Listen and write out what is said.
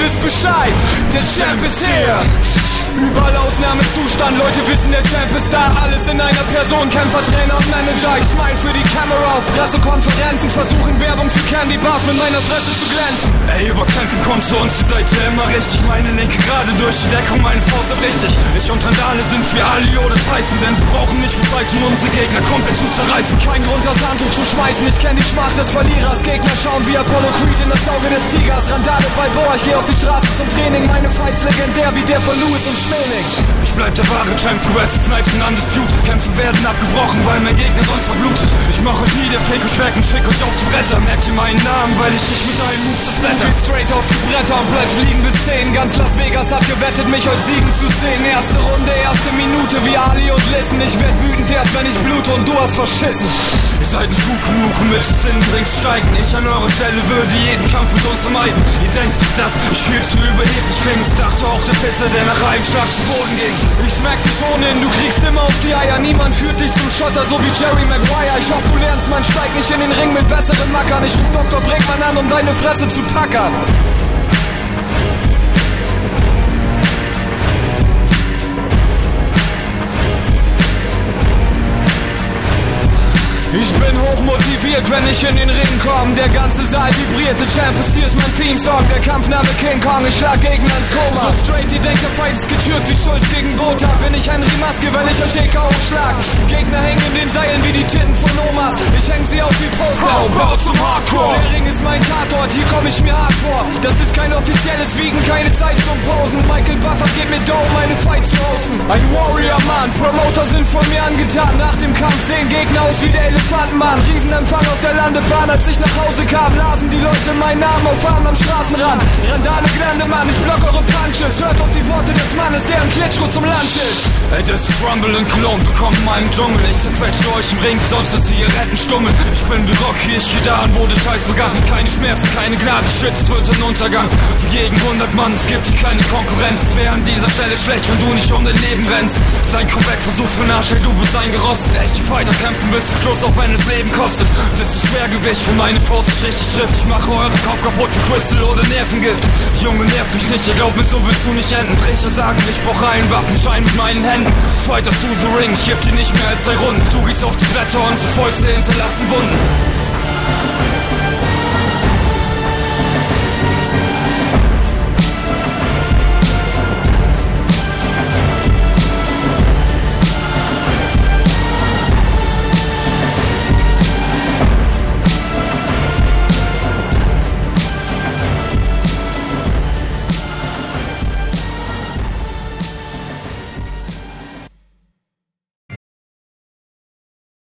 wisst Bescheid, der Champ ist hier. Überall Ausnahmezustand, Leute wissen, der Champ ist da. Alles in einer Person, Kämpfer, Trainer und Manager. Ich smile für die Kamera auf Pressekonferenzen, versuchen Werbung für Candy Bars mit meiner Fresse zu glänzen. Ey, über Kämpfen kommt zu uns die Seite immer richtig. Meine linke gerade durch die Deckung, meine Faust richtig. Ich und Randale sind für Ali oder Tyson, denn wir brauchen nicht viel Zeit, um unsere Gegner komplett zu zerreißen. Kein Grund, das Handtuch zu schmeißen. Ich kenn die Schmerz des Verlierers. Gegner schauen wie Apollo Creed in das Auge des Tigers. Randale bei Boa, ich geh auf die Straße zum Training. Meine Fights legendär wie der von Lewis und Schmeling. Ich bleib der wahre Champ für West Snipes und Undisputed. Kämpfe werden abgebrochen, weil mein Gegner sonst verblutet. Ich mach euch nie der Fake euch weg und schick euch auf die Bretter. Merkt ihr meinen Namen, weil ich dich mit einem Move zerblätter Geht straight auf die Bretter und bleibst liegen bis 10 Ganz Las Vegas hat gewettet, mich heute siegen zu sehen. Erste Runde, erste Minute wie Ali und Listen. Ich werd wütend erst, wenn ich blute und du hast verschissen. Ihr seid nicht gut genug, mit zu Zinnendrinks steigen Ich an eurer Stelle würde jeden Kampf mit uns vermeiden. Ihr denkt, dass ich viel zu überheblich klinge. Ich dachte auch der Pisser, der nach einem Schlag zu Boden ging. Ich smack dich ohnehin, du kriegst immer auf die Eier. Niemand führt dich zum Schotter, so wie Jerry Maguire. Ich hoffe, du lernst, man steigt nicht in den Ring mit besseren Mackern. Ich ruf Dr. Brinkmann an, um deine Fresse zu tackern Ich bin hochmotiviert, wenn ich in den Ring komm. Der ganze Saal vibriert, The Champ ist hier ist mein Theme-Song. Der Kampfname King Kong, ich schlag Gegner ins Koma. So straight, die denkt, der Fight ist getürkt, die Schuld gegen Bota. Bin ich Henry Maske, wenn ich euch EK schlag. Gegner hängen in den Seilen wie die Titten von Omas. Ich ist mein Tatort, hier komm ich mir hart vor. Das ist kein offizielles Wiegen, keine Zeit zum Posen. Michael Buffer gibt mir Down, meine Fight zu hosten. Ein Warrior, Mann, Promoter sind von mir angetan. Nach dem Kampf sehen Gegner aus wie der Elefantenmann. Riesenempfang auf der Landebahn, als ich nach Hause kam, lasen die Leute meinen Namen auf Fahnen am Straßenrand. Randale Glandemann, ich block eure Punches. Hört auf die Worte des Mannes, der ein Klitschko zum Lunch ist. Ey, das ist Rumble und Cologne, willkommen in meinem Dschungel Ich zerquetsche euch im Ring, sonst sind Zigaretten stummel Ich bin wie Rocky, ich geh da an, wo der Scheiß begann Keine Schmerzen, keine Gnade, es wird ein Untergang. Für jeden 100 Mann, es gibt keine Konkurrenz. Wär an dieser Stelle schlecht, wenn du nicht um dein Leben rennst. Dein Comeback-Versuch für Arsch, ey, du bist eingerostet. Echte Fighter kämpfen bis zum Schluss, auch wenn es Leben kostet. Das ist Schwergewicht, wenn meine Faust nicht richtig trifft. Ich mache euren Kopf kaputt für Crystal oder Nervengift. Junge, nerv mich nicht, ihr glaubt mir, so willst du nicht enden. Brecher sagen, ich brauch einen Waffenschein mit meinen Händen. Fighter to the ring, ich geb dir nicht mehr als drei Runden. Du gehst auf die Bretter und so Fäuste hinterlassen Wunden